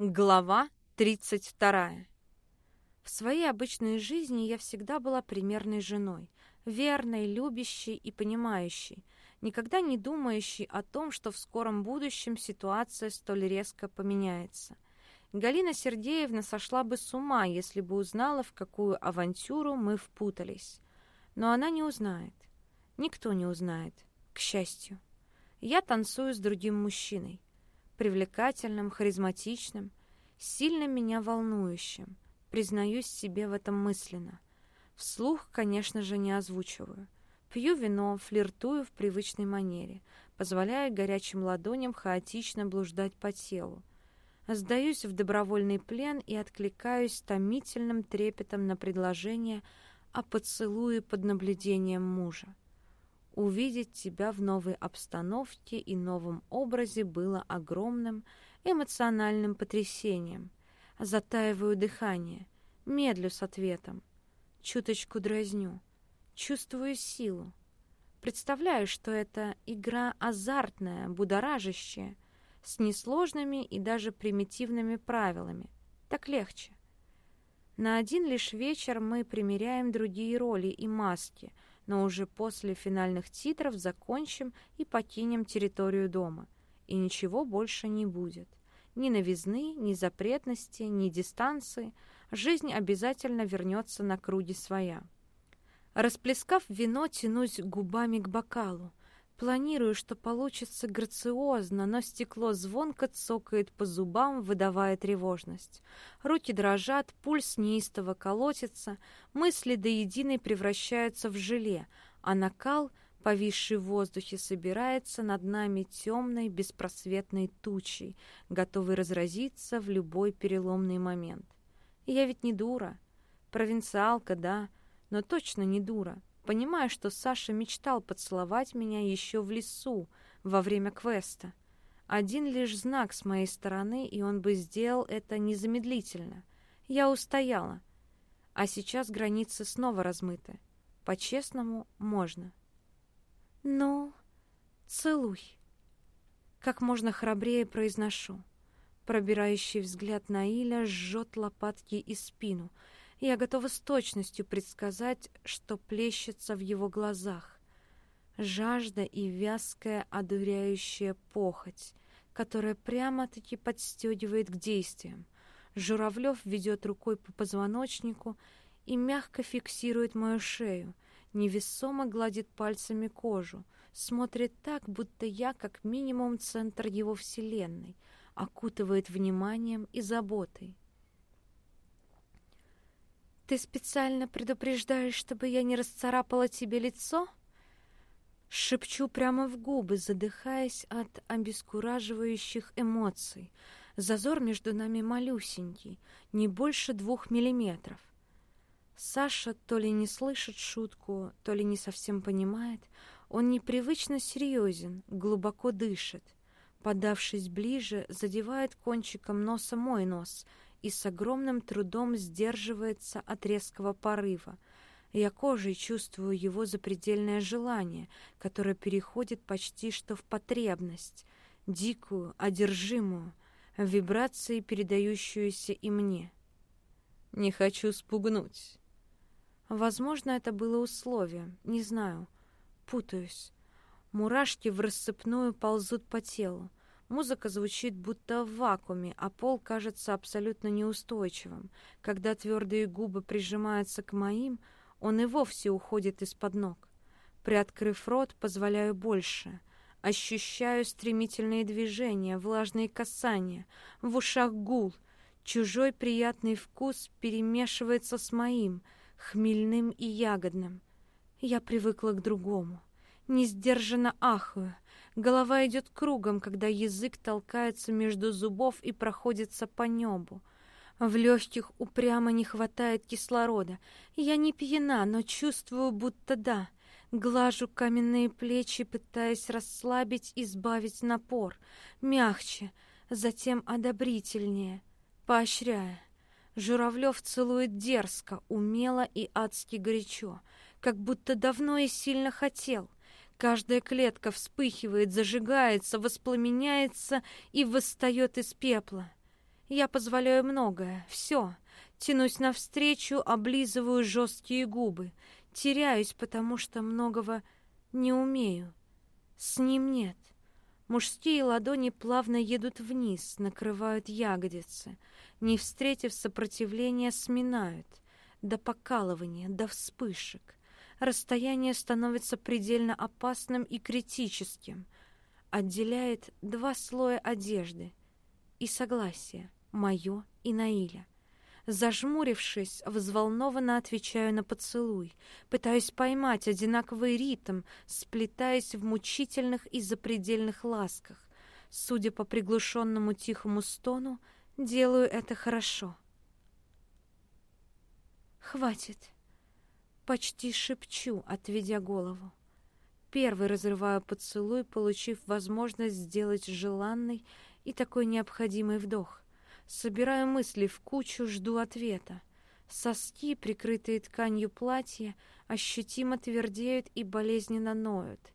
Глава 32. В своей обычной жизни я всегда была примерной женой, верной, любящей и понимающей, никогда не думающей о том, что в скором будущем ситуация столь резко поменяется. Галина Сергеевна сошла бы с ума, если бы узнала, в какую авантюру мы впутались. Но она не узнает. Никто не узнает, к счастью. Я танцую с другим мужчиной привлекательным, харизматичным, сильно меня волнующим. Признаюсь себе в этом мысленно. Вслух, конечно же, не озвучиваю. Пью вино, флиртую в привычной манере, позволяя горячим ладоням хаотично блуждать по телу. Сдаюсь в добровольный плен и откликаюсь томительным трепетом на предложение о поцелуе под наблюдением мужа. Увидеть тебя в новой обстановке и новом образе было огромным эмоциональным потрясением. Затаиваю дыхание, медлю с ответом, чуточку дразню, чувствую силу. Представляю, что это игра азартная, будоражащая, с несложными и даже примитивными правилами. Так легче. На один лишь вечер мы примеряем другие роли и маски — но уже после финальных титров закончим и покинем территорию дома. И ничего больше не будет. Ни новизны, ни запретности, ни дистанции. Жизнь обязательно вернется на круги своя. Расплескав вино, тянусь губами к бокалу. Планирую, что получится грациозно, но стекло звонко цокает по зубам, выдавая тревожность. Руки дрожат, пульс неистово колотится, мысли до единой превращаются в желе, а накал, повисший в воздухе, собирается над нами темной, беспросветной тучей, готовый разразиться в любой переломный момент. я ведь не дура. Провинциалка, да, но точно не дура. Понимаю, что Саша мечтал поцеловать меня еще в лесу во время квеста. Один лишь знак с моей стороны, и он бы сделал это незамедлительно. Я устояла. А сейчас границы снова размыты. По-честному, можно. «Ну, целуй!» Как можно храбрее произношу. Пробирающий взгляд Наиля жжет лопатки и спину — я готова с точностью предсказать, что плещется в его глазах. Жажда и вязкая, одуряющая похоть, которая прямо-таки подстегивает к действиям. Журавлев ведет рукой по позвоночнику и мягко фиксирует мою шею, невесомо гладит пальцами кожу, смотрит так, будто я как минимум центр его вселенной, окутывает вниманием и заботой. «Ты специально предупреждаешь, чтобы я не расцарапала тебе лицо?» Шепчу прямо в губы, задыхаясь от обескураживающих эмоций. Зазор между нами малюсенький, не больше двух миллиметров. Саша то ли не слышит шутку, то ли не совсем понимает. Он непривычно серьезен, глубоко дышит. Подавшись ближе, задевает кончиком носа мой нос — и с огромным трудом сдерживается от резкого порыва. Я кожей чувствую его запредельное желание, которое переходит почти что в потребность, дикую, одержимую, вибрации, передающуюся и мне. «Не хочу спугнуть». Возможно, это было условие, не знаю, путаюсь. Мурашки в рассыпную ползут по телу. Музыка звучит будто в вакууме, а пол кажется абсолютно неустойчивым. Когда твердые губы прижимаются к моим, он и вовсе уходит из-под ног. Приоткрыв рот, позволяю больше. Ощущаю стремительные движения, влажные касания, в ушах гул. Чужой приятный вкус перемешивается с моим, хмельным и ягодным. Я привыкла к другому. Не сдержанно ахаю — Голова идет кругом, когда язык толкается между зубов и проходится по небу. В легких упрямо не хватает кислорода. Я не пьяна, но чувствую, будто да. Глажу каменные плечи, пытаясь расслабить и сбавить напор. Мягче, затем одобрительнее, поощряя. Журавлев целует дерзко, умело и адски горячо, как будто давно и сильно хотел. Каждая клетка вспыхивает, зажигается, воспламеняется и восстает из пепла. Я позволяю многое, все. Тянусь навстречу, облизываю жесткие губы. Теряюсь, потому что многого не умею. С ним нет. Мужские ладони плавно едут вниз, накрывают ягодицы. Не встретив сопротивления, сминают. До покалывания, до вспышек. Расстояние становится предельно опасным и критическим. Отделяет два слоя одежды и согласие, мое и Наиля. Зажмурившись, взволнованно отвечаю на поцелуй, пытаюсь поймать одинаковый ритм, сплетаясь в мучительных и запредельных ласках. Судя по приглушенному тихому стону, делаю это хорошо. «Хватит!» Почти шепчу, отведя голову. Первый разрываю поцелуй, получив возможность сделать желанный и такой необходимый вдох. Собираю мысли в кучу, жду ответа. Соски, прикрытые тканью платья, ощутимо твердеют и болезненно ноют.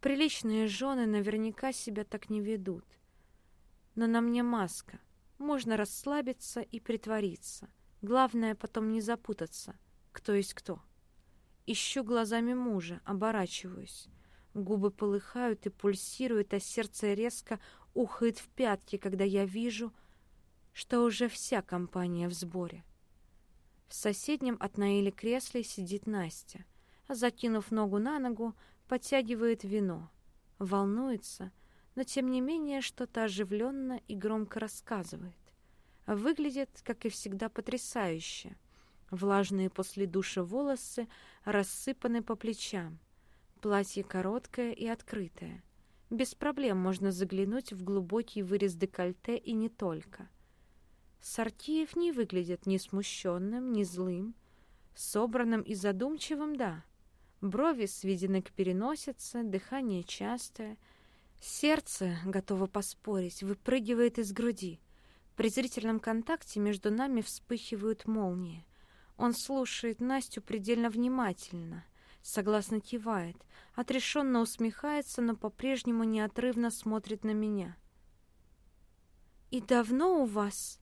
Приличные жены наверняка себя так не ведут. Но на мне маска. Можно расслабиться и притвориться. Главное потом не запутаться, кто есть кто. Ищу глазами мужа, оборачиваюсь. Губы полыхают и пульсируют, а сердце резко ухает в пятки, когда я вижу — что уже вся компания в сборе. В соседнем от Наили кресле сидит Настя, закинув ногу на ногу, подтягивает вино. Волнуется, но тем не менее что-то оживленно и громко рассказывает. Выглядит, как и всегда, потрясающе. Влажные после душа волосы рассыпаны по плечам. Платье короткое и открытое. Без проблем можно заглянуть в глубокий вырез декольте и не только. Сартиев не выглядит ни смущенным, ни злым. Собранным и задумчивым — да. Брови сведены к переносице, дыхание частое. Сердце, готово поспорить, выпрыгивает из груди. При зрительном контакте между нами вспыхивают молнии. Он слушает Настю предельно внимательно, согласно кивает, отрешенно усмехается, но по-прежнему неотрывно смотрит на меня. «И давно у вас?»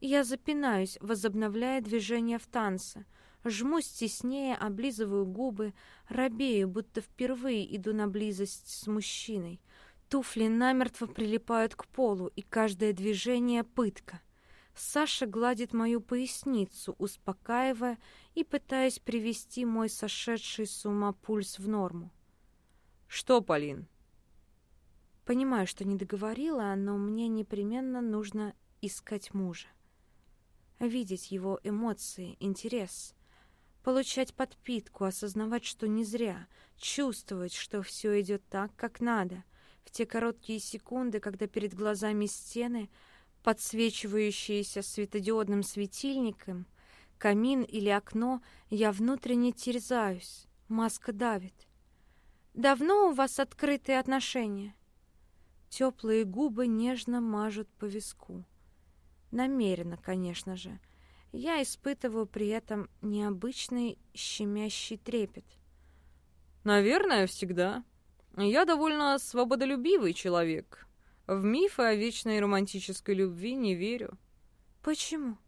Я запинаюсь, возобновляя движение в танце. Жмусь теснее, облизываю губы, робею, будто впервые иду на близость с мужчиной. Туфли намертво прилипают к полу, и каждое движение — пытка. Саша гладит мою поясницу, успокаивая и пытаясь привести мой сошедший с ума пульс в норму. «Что, Полин?» Понимаю, что не договорила, но мне непременно нужно искать мужа видеть его эмоции, интерес, получать подпитку, осознавать, что не зря, чувствовать, что все идет так, как надо. В те короткие секунды, когда перед глазами стены, подсвечивающиеся светодиодным светильником, камин или окно, я внутренне терзаюсь, маска давит. «Давно у вас открытые отношения?» Теплые губы нежно мажут по виску. Намеренно, конечно же. Я испытываю при этом необычный щемящий трепет. Наверное, всегда. Я довольно свободолюбивый человек. В мифы о вечной романтической любви не верю. Почему?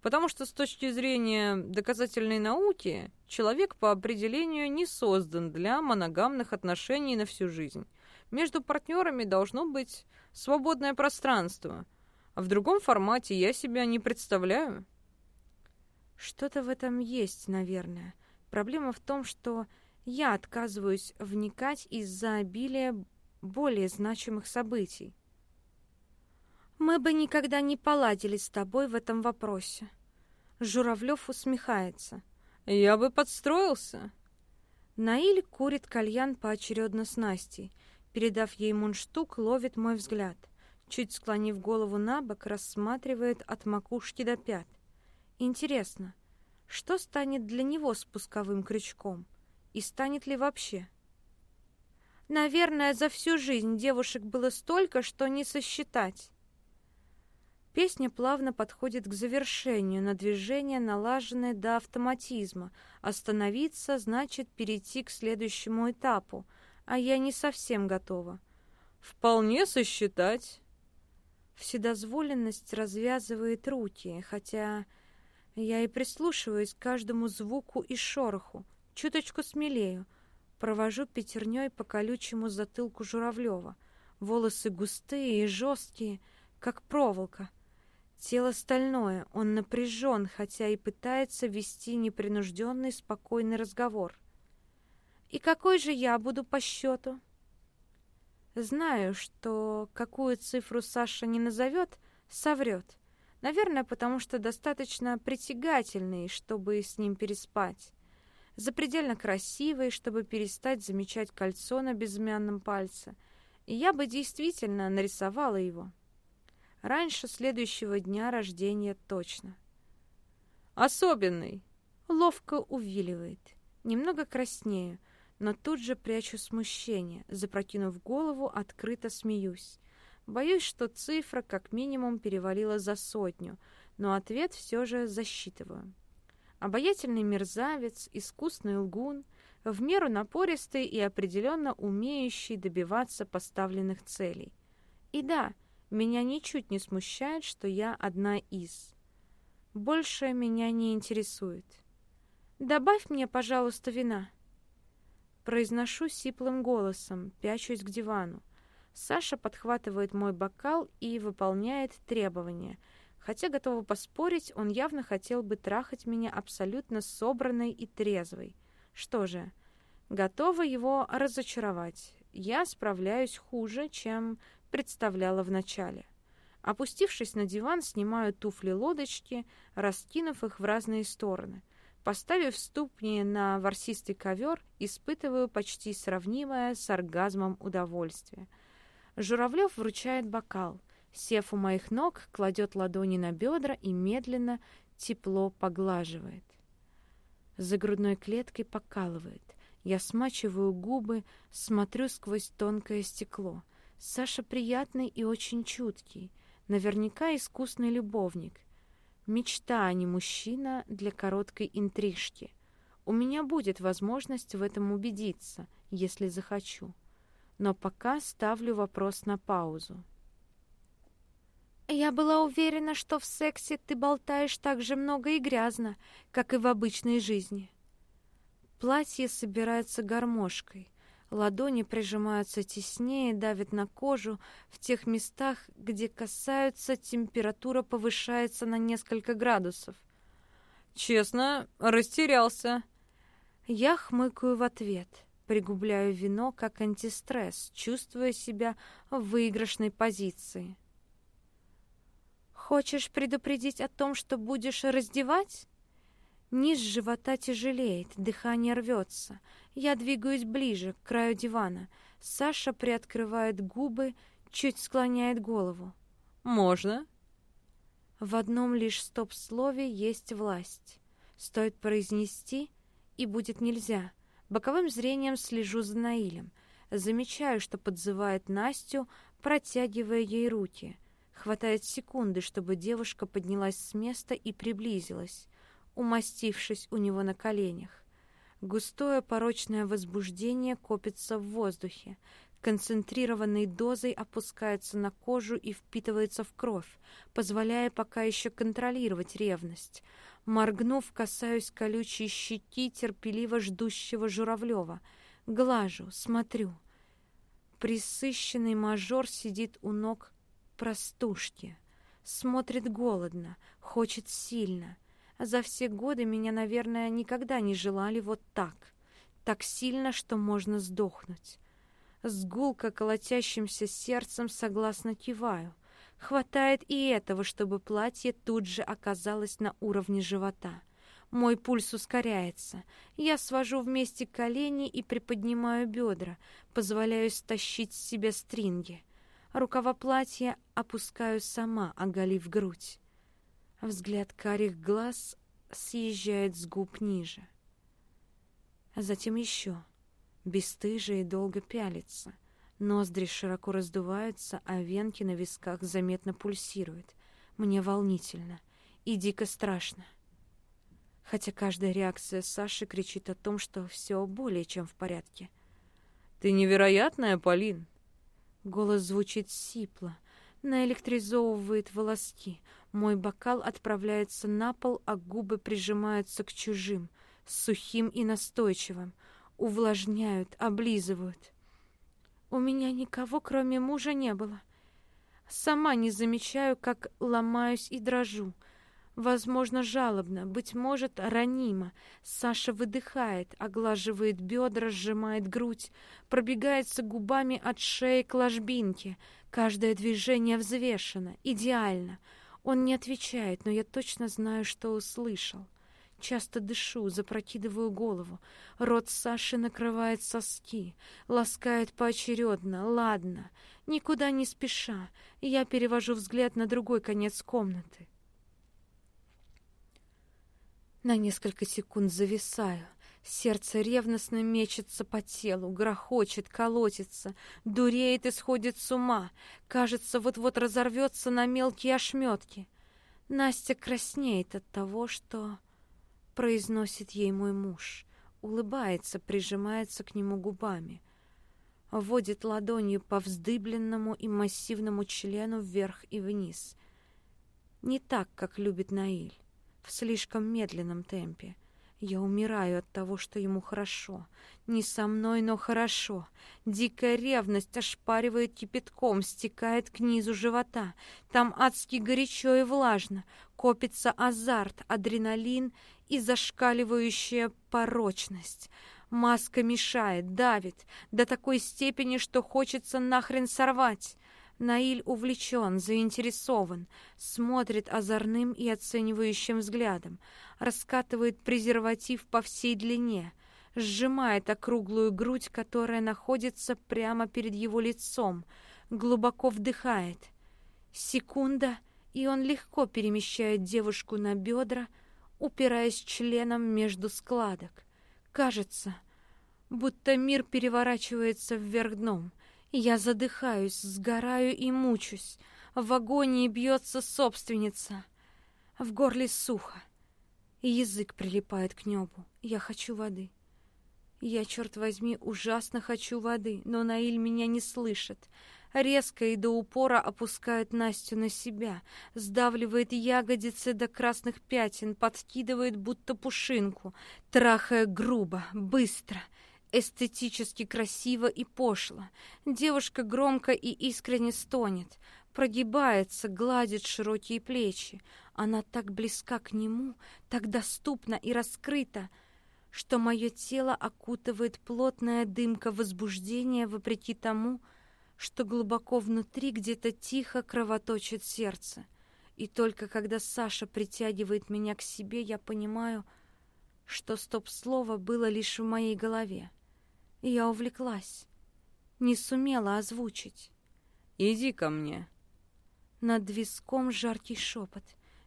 Потому что с точки зрения доказательной науки человек по определению не создан для моногамных отношений на всю жизнь. Между партнерами должно быть свободное пространство – а в другом формате я себя не представляю. Что-то в этом есть, наверное. Проблема в том, что я отказываюсь вникать из-за обилия более значимых событий. Мы бы никогда не поладили с тобой в этом вопросе. Журавлев усмехается. Я бы подстроился. Наиль курит кальян поочередно с Настей. Передав ей мундштук, ловит мой взгляд чуть склонив голову на бок, рассматривает от макушки до пят. Интересно, что станет для него спусковым крючком? И станет ли вообще? Наверное, за всю жизнь девушек было столько, что не сосчитать. Песня плавно подходит к завершению, на движение налаженное до автоматизма. Остановиться значит перейти к следующему этапу, а я не совсем готова. «Вполне сосчитать», Вседозволенность развязывает руки, хотя я и прислушиваюсь к каждому звуку и шороху, чуточку смелею, провожу пятерней по колючему затылку Журавлева. Волосы густые и жесткие, как проволока. Тело стальное, он напряжен, хотя и пытается вести непринужденный, спокойный разговор. «И какой же я буду по счету?» Знаю, что какую цифру Саша не назовет, соврет. Наверное, потому что достаточно притягательный, чтобы с ним переспать. Запредельно красивый, чтобы перестать замечать кольцо на безымянном пальце. И я бы действительно нарисовала его. Раньше следующего дня рождения точно. Особенный. Ловко увиливает. Немного краснею, но тут же прячу смущение, запрокинув голову, открыто смеюсь. Боюсь, что цифра как минимум перевалила за сотню, но ответ все же засчитываю. Обаятельный мерзавец, искусный лгун, в меру напористый и определенно умеющий добиваться поставленных целей. И да, меня ничуть не смущает, что я одна из. Больше меня не интересует. «Добавь мне, пожалуйста, вина». Произношу сиплым голосом, пячусь к дивану. Саша подхватывает мой бокал и выполняет требования. Хотя, готова поспорить, он явно хотел бы трахать меня абсолютно собранной и трезвой. Что же, готова его разочаровать. Я справляюсь хуже, чем представляла вначале. Опустившись на диван, снимаю туфли-лодочки, раскинув их в разные стороны. Поставив ступни на ворсистый ковер, испытываю почти сравнимое с оргазмом удовольствие. Журавлев вручает бокал. Сев у моих ног, кладет ладони на бедра и медленно, тепло поглаживает. За грудной клеткой покалывает. Я смачиваю губы, смотрю сквозь тонкое стекло. Саша приятный и очень чуткий. Наверняка искусный любовник — Мечта, а не мужчина для короткой интрижки. У меня будет возможность в этом убедиться, если захочу. Но пока ставлю вопрос на паузу. Я была уверена, что в сексе ты болтаешь так же много и грязно, как и в обычной жизни. Платье собирается гармошкой. Ладони прижимаются теснее, давят на кожу. В тех местах, где касаются, температура повышается на несколько градусов. Честно, растерялся. Я хмыкаю в ответ, пригубляю вино как антистресс, чувствуя себя в выигрышной позиции. Хочешь предупредить о том, что будешь раздевать? Низ живота тяжелеет, дыхание рвется. Я двигаюсь ближе, к краю дивана. Саша приоткрывает губы, чуть склоняет голову. «Можно?» В одном лишь стоп-слове есть власть. Стоит произнести, и будет нельзя. Боковым зрением слежу за Наилем. Замечаю, что подзывает Настю, протягивая ей руки. Хватает секунды, чтобы девушка поднялась с места и приблизилась умастившись у него на коленях. Густое порочное возбуждение копится в воздухе, концентрированной дозой опускается на кожу и впитывается в кровь, позволяя пока еще контролировать ревность. Моргнув, касаюсь колючей щеки терпеливо ждущего Журавлева. Глажу, смотрю. Присыщенный мажор сидит у ног простушки. Смотрит голодно, хочет сильно. За все годы меня, наверное, никогда не желали вот так. Так сильно, что можно сдохнуть. С гулко колотящимся сердцем согласно киваю. Хватает и этого, чтобы платье тут же оказалось на уровне живота. Мой пульс ускоряется. Я свожу вместе колени и приподнимаю бедра, позволяю стащить с себя стринги. Рукава платья опускаю сама, оголив грудь. Взгляд карих глаз съезжает с губ ниже. Затем еще. Бесстыже и долго пялится. Ноздри широко раздуваются, а венки на висках заметно пульсируют. Мне волнительно и дико страшно. Хотя каждая реакция Саши кричит о том, что все более чем в порядке. «Ты невероятная, Полин!» Голос звучит сипло, наэлектризовывает волоски. Мой бокал отправляется на пол, а губы прижимаются к чужим, сухим и настойчивым, увлажняют, облизывают. У меня никого, кроме мужа, не было. Сама не замечаю, как ломаюсь и дрожу. Возможно, жалобно, быть может, ранимо. Саша выдыхает, оглаживает бедра, сжимает грудь, пробегается губами от шеи к ложбинке. Каждое движение взвешено, идеально. Он не отвечает, но я точно знаю, что услышал. Часто дышу, запрокидываю голову. Рот Саши накрывает соски, ласкает поочередно, ладно, никуда не спеша. Я перевожу взгляд на другой конец комнаты. На несколько секунд зависаю. Сердце ревностно мечется по телу, грохочет, колотится, дуреет и сходит с ума. Кажется, вот-вот разорвется на мелкие ошметки. Настя краснеет от того, что произносит ей мой муж, улыбается, прижимается к нему губами, водит ладонью по вздыбленному и массивному члену вверх и вниз. Не так, как любит Наиль, в слишком медленном темпе. Я умираю от того, что ему хорошо. Не со мной, но хорошо. Дикая ревность ошпаривает кипятком, стекает к низу живота. Там адски горячо и влажно. Копится азарт, адреналин и зашкаливающая порочность. Маска мешает, давит до такой степени, что хочется нахрен сорвать. Наиль увлечен, заинтересован, смотрит озорным и оценивающим взглядом, раскатывает презерватив по всей длине, сжимает округлую грудь, которая находится прямо перед его лицом, глубоко вдыхает. Секунда, и он легко перемещает девушку на бедра, упираясь членом между складок. Кажется, будто мир переворачивается вверх дном — я задыхаюсь, сгораю и мучусь. В агонии бьется собственница. В горле сухо. Язык прилипает к небу. Я хочу воды. Я, черт возьми, ужасно хочу воды, но Наиль меня не слышит. Резко и до упора опускает Настю на себя, сдавливает ягодицы до красных пятен, подкидывает будто пушинку, трахая грубо, быстро — эстетически красиво и пошло. Девушка громко и искренне стонет, прогибается, гладит широкие плечи. Она так близка к нему, так доступна и раскрыта, что мое тело окутывает плотная дымка возбуждения вопреки тому, что глубоко внутри где-то тихо кровоточит сердце. И только когда Саша притягивает меня к себе, я понимаю, что стоп-слово было лишь в моей голове. Я увлеклась. Не сумела озвучить. «Иди ко мне». Над виском жаркий шепот.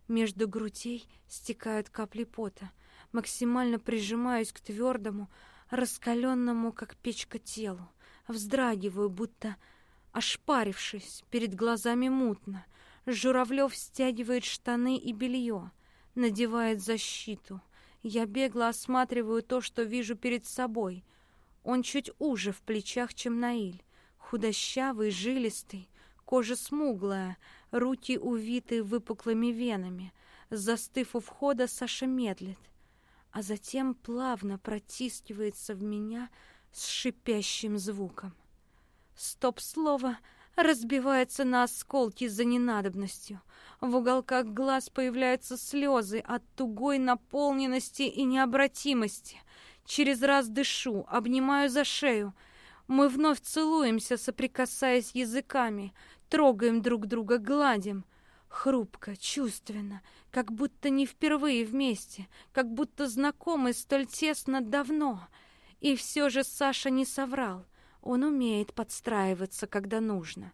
Между грудей стекают капли пота. Максимально прижимаюсь к твердому, раскаленному, как печка, телу. Вздрагиваю, будто ошпарившись, перед глазами мутно. Журавлев стягивает штаны и белье, надевает защиту. Я бегло осматриваю то, что вижу перед собой — он чуть уже в плечах, чем Наиль. Худощавый, жилистый, кожа смуглая, руки увиты выпуклыми венами. Застыв у входа, Саша медлит, а затем плавно протискивается в меня с шипящим звуком. Стоп-слово разбивается на осколки за ненадобностью. В уголках глаз появляются слезы от тугой наполненности и необратимости. Через раз дышу, обнимаю за шею. Мы вновь целуемся, соприкасаясь языками, трогаем друг друга, гладим. Хрупко, чувственно, как будто не впервые вместе, как будто знакомы столь тесно давно. И все же Саша не соврал. Он умеет подстраиваться, когда нужно.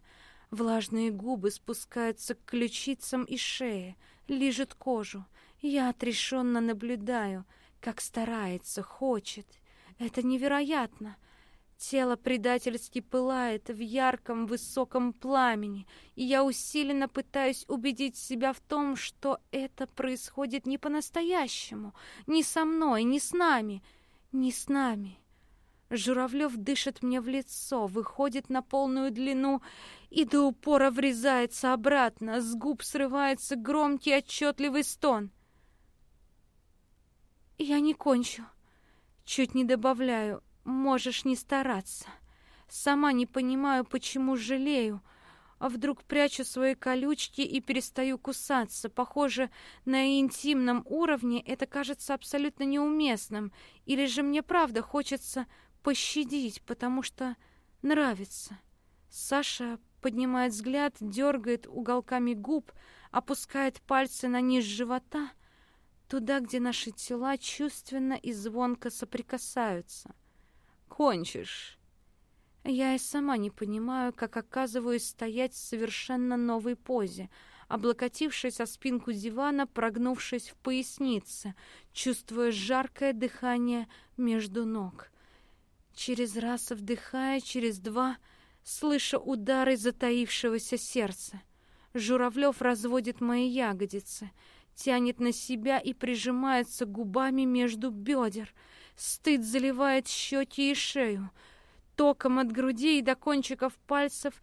Влажные губы спускаются к ключицам и шее, лижет кожу. Я отрешенно наблюдаю — как старается, хочет. Это невероятно. Тело предательски пылает в ярком высоком пламени, и я усиленно пытаюсь убедить себя в том, что это происходит не по-настоящему, не со мной, не с нами, не с нами. Журавлев дышит мне в лицо, выходит на полную длину и до упора врезается обратно. С губ срывается громкий отчетливый стон. Я не кончу. Чуть не добавляю. Можешь не стараться. Сама не понимаю, почему жалею. А вдруг прячу свои колючки и перестаю кусаться. Похоже, на интимном уровне это кажется абсолютно неуместным. Или же мне правда хочется пощадить, потому что нравится. Саша поднимает взгляд, дергает уголками губ, опускает пальцы на низ живота, туда, где наши тела чувственно и звонко соприкасаются. «Кончишь!» Я и сама не понимаю, как оказываюсь стоять в совершенно новой позе, облокотившись о спинку дивана, прогнувшись в пояснице, чувствуя жаркое дыхание между ног. Через раз вдыхая, через два, слыша удары затаившегося сердца. Журавлев разводит мои ягодицы, тянет на себя и прижимается губами между бедер. Стыд заливает щеки и шею. Током от груди и до кончиков пальцев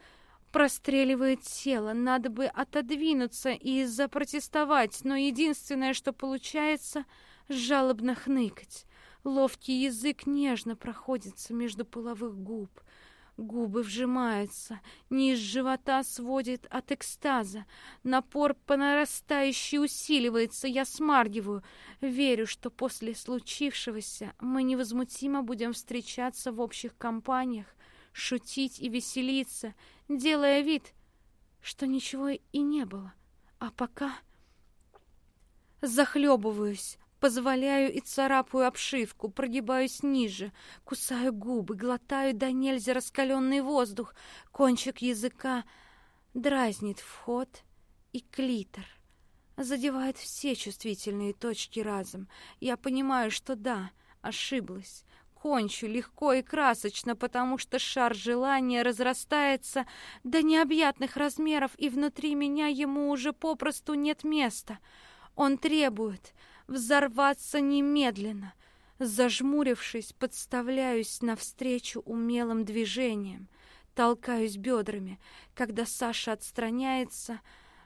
простреливает тело. Надо бы отодвинуться и запротестовать, но единственное, что получается, жалобно хныкать. Ловкий язык нежно проходится между половых губ. Губы вжимаются, низ живота сводит от экстаза. Напор по нарастающей усиливается, я смаргиваю. Верю, что после случившегося мы невозмутимо будем встречаться в общих компаниях, шутить и веселиться, делая вид, что ничего и не было. А пока захлебываюсь Позволяю и царапаю обшивку, прогибаюсь ниже, кусаю губы, глотаю до нельзя раскаленный воздух, кончик языка дразнит вход и клитор. Задевает все чувствительные точки разом. Я понимаю, что да, ошиблась. Кончу легко и красочно, потому что шар желания разрастается до необъятных размеров, и внутри меня ему уже попросту нет места. Он требует, взорваться немедленно. Зажмурившись, подставляюсь навстречу умелым движением, толкаюсь бедрами. Когда Саша отстраняется,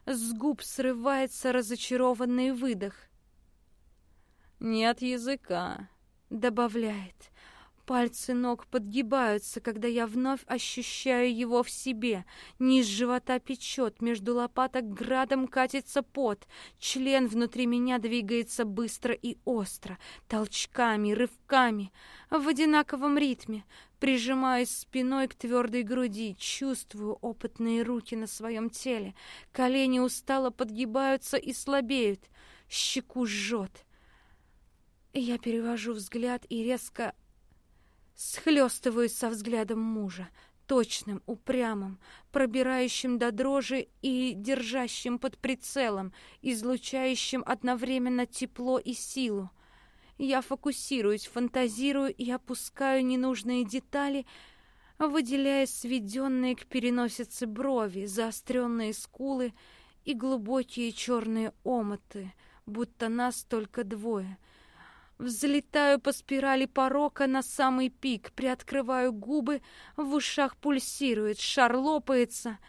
с губ срывается разочарованный выдох. «Нет языка», — добавляет. Пальцы ног подгибаются, когда я вновь ощущаю его в себе. Низ живота печет, между лопаток градом катится пот. Член внутри меня двигается быстро и остро, толчками, рывками, в одинаковом ритме. Прижимаюсь спиной к твердой груди, чувствую опытные руки на своем теле. Колени устало подгибаются и слабеют. Щеку жжет. Я перевожу взгляд и резко Схлестываюсь со взглядом мужа, точным, упрямым, пробирающим до дрожи и держащим под прицелом, излучающим одновременно тепло и силу. Я фокусируюсь, фантазирую и опускаю ненужные детали, выделяя сведенные к переносице брови, заостренные скулы и глубокие черные омыты, будто нас только двое — Взлетаю по спирали порока на самый пик, приоткрываю губы, в ушах пульсирует, шар лопается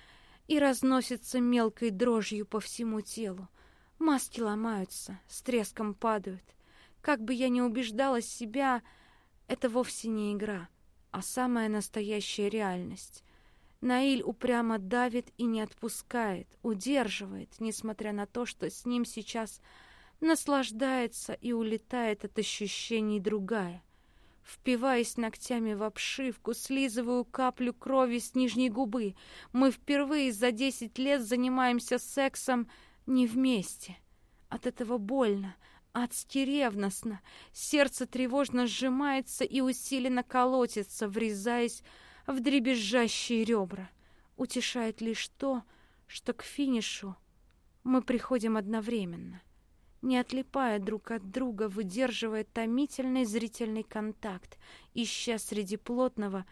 и разносится мелкой дрожью по всему телу. Маски ломаются, с треском падают. Как бы я ни убеждала себя, это вовсе не игра, а самая настоящая реальность. Наиль упрямо давит и не отпускает, удерживает, несмотря на то, что с ним сейчас наслаждается и улетает от ощущений другая. Впиваясь ногтями в обшивку, слизываю каплю крови с нижней губы. Мы впервые за десять лет занимаемся сексом не вместе. От этого больно, адски ревностно. Сердце тревожно сжимается и усиленно колотится, врезаясь в дребезжащие ребра. Утешает лишь то, что к финишу мы приходим одновременно не отлипая друг от друга, выдерживая томительный зрительный контакт, ища среди плотного,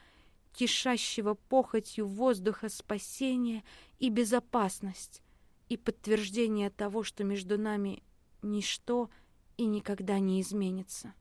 кишащего похотью воздуха спасения и безопасность, и подтверждение того, что между нами ничто и никогда не изменится.